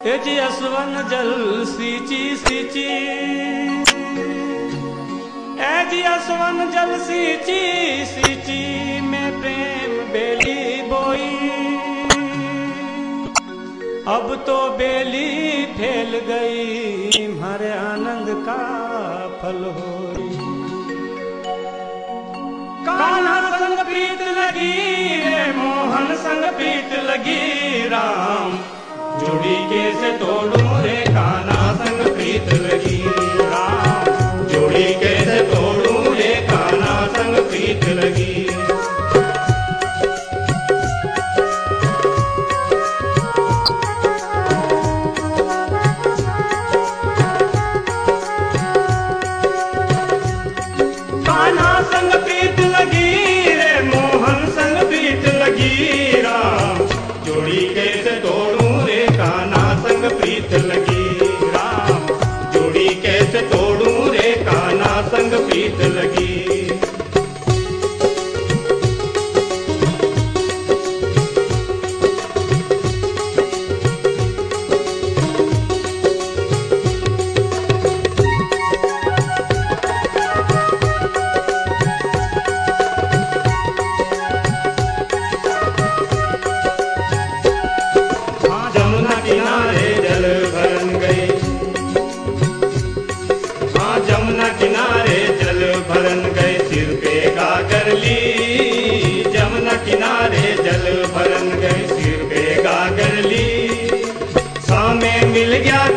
ਇਹ ਜੀ ਅਸਵਨ ਜਲ ਸੀਚੀ ਸੀਚੀ ਐ ਜੀ ਅਸਵਨ ਜਲ ਸੀਚੀ ਸੀਚੀ ਮੈਂ ਪ੍ਰੇਮ ਬੇਲੀ ਬੋਈ। ਅਬ ਤੋ ਬੇਲੀ ਫੈਲ ਗਈ, ਮਾਰੇ ਆਨੰਦ ਕਾ ਫਲ ਹੋਈ। ਕਾਨਾ ਸੰਗ ਪ੍ਰੀਤ ਲਗੀ ਰੇ ਮੋਹਨ ਸੰਗ ਪ੍ਰੀਤ ਲਗੀ ਰਾਮ। जोड़ी कैसे तोड़ू रे काना संग प्रीत लगी। राम जोड़ी कैसे तोड़ू रे काना संग प्रीत लगी। जोड़ी के मिल गया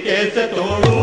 ಕೇಸ ತೋಳು